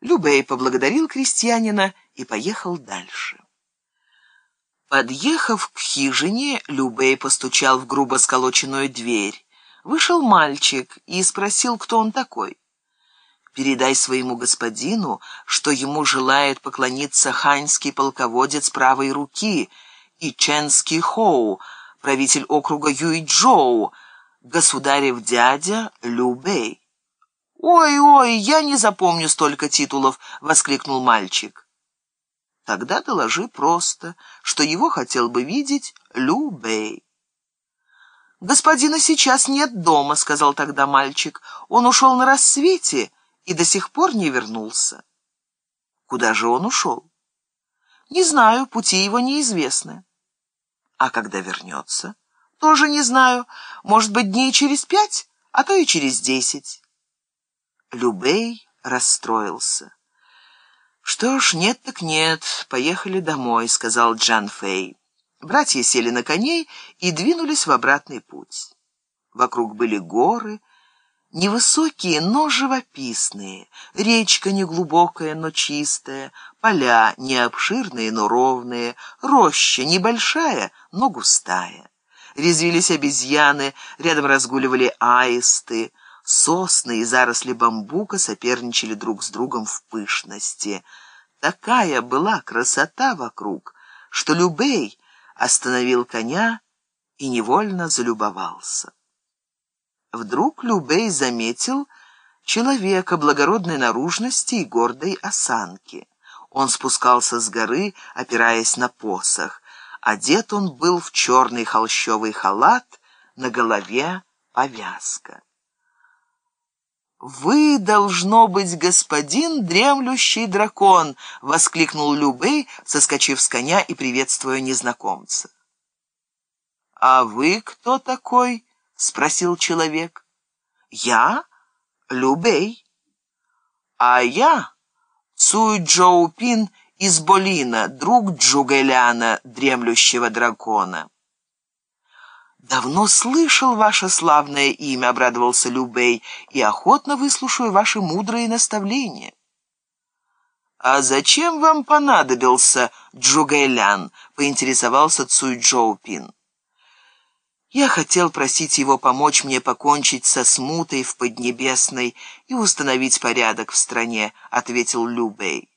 Любей поблагодарил крестьянина и поехал дальше. Подъехав к хижине, Любей постучал в грубо сколоченную дверь. Вышел мальчик и спросил, кто он такой. «Передай своему господину, что ему желает поклониться ханьский полководец правой руки и Ченский Хоу, правитель округа Юйчжоу, государев дядя Любей». «Ой-ой, я не запомню столько титулов!» — воскликнул мальчик. «Тогда доложи просто, что его хотел бы видеть Лю Бэй». «Господина сейчас нет дома», — сказал тогда мальчик. «Он ушел на рассвете и до сих пор не вернулся». «Куда же он ушел?» «Не знаю, пути его неизвестны». «А когда вернется?» «Тоже не знаю. Может быть, дней через пять, а то и через десять». Любей расстроился. «Что ж, нет так нет, поехали домой», — сказал Джан Фэй. Братья сели на коней и двинулись в обратный путь. Вокруг были горы, невысокие, но живописные, речка неглубокая, но чистая, поля не обширные, но ровные, роща небольшая, но густая. Резвились обезьяны, рядом разгуливали аисты, Сосны и заросли бамбука соперничали друг с другом в пышности. Такая была красота вокруг, что Любей остановил коня и невольно залюбовался. Вдруг Любей заметил человека благородной наружности и гордой осанки. Он спускался с горы, опираясь на посох. Одет он был в черный холщовый халат, на голове повязка. «Вы, должно быть, господин дремлющий дракон!» — воскликнул Любей, соскочив с коня и приветствуя незнакомца. «А вы кто такой?» — спросил человек. «Я Любей». «А я Цуй Джоупин из Болина, друг Джугэляна, дремлющего дракона». «Давно слышал ваше славное имя», — обрадовался Любей, «и охотно выслушаю ваши мудрые наставления». «А зачем вам понадобился Джугэйлян?» — поинтересовался Цуй Джоупин. «Я хотел просить его помочь мне покончить со смутой в Поднебесной и установить порядок в стране», — ответил Любей.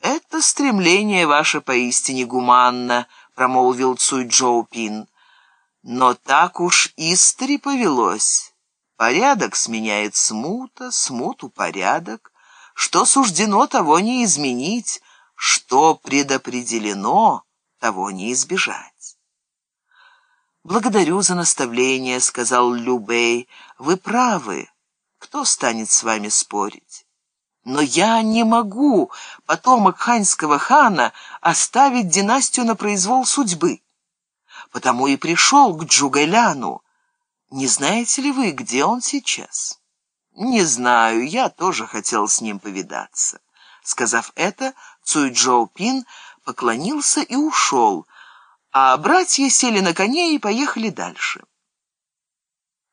«Это стремление ваше поистине гуманно», — промолвил Цуй Джоупин. Но так уж истори повелось. Порядок сменяет смута, смуту порядок. Что суждено, того не изменить, что предопределено, того не избежать. «Благодарю за наставление», — сказал Любей. «Вы правы. Кто станет с вами спорить?» «Но я не могу, потомок ханьского хана, оставить династию на произвол судьбы» потому и пришел к Джугэляну. Не знаете ли вы, где он сейчас? Не знаю, я тоже хотел с ним повидаться. Сказав это, Цуй Джоу Пин поклонился и ушел, а братья сели на коне и поехали дальше.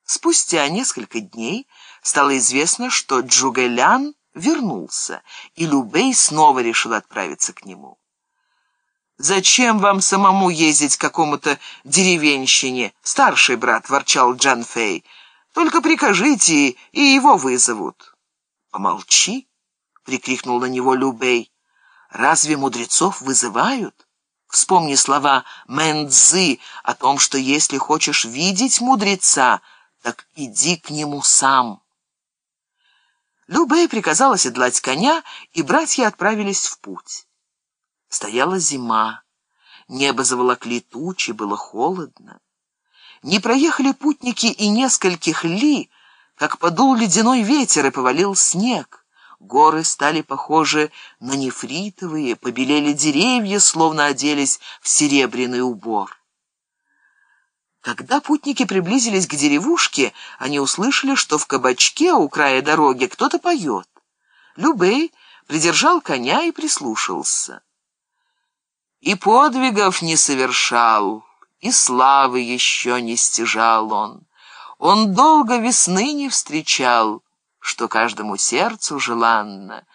Спустя несколько дней стало известно, что Джугэлян вернулся, и Любей снова решил отправиться к нему. «Зачем вам самому ездить к какому-то деревенщине?» «Старший брат», — ворчал Джан Фэй. «Только прикажите, и его вызовут». «Помолчи», — прикрикнул на него Любей. «Разве мудрецов вызывают?» Вспомни слова Мэнцзы о том, что если хочешь видеть мудреца, так иди к нему сам. Любэй приказал оседлать коня, и братья отправились в путь. Стояла зима, небо заволокли тучи, было холодно. Не проехали путники и нескольких ли, как подул ледяной ветер и повалил снег. Горы стали похожи на нефритовые, побелели деревья, словно оделись в серебряный убор. Когда путники приблизились к деревушке, они услышали, что в кабачке у края дороги кто-то поет. Любей придержал коня и прислушался. И подвигов не совершал, и славы еще не стяжал он. Он долго весны не встречал, что каждому сердцу желанно,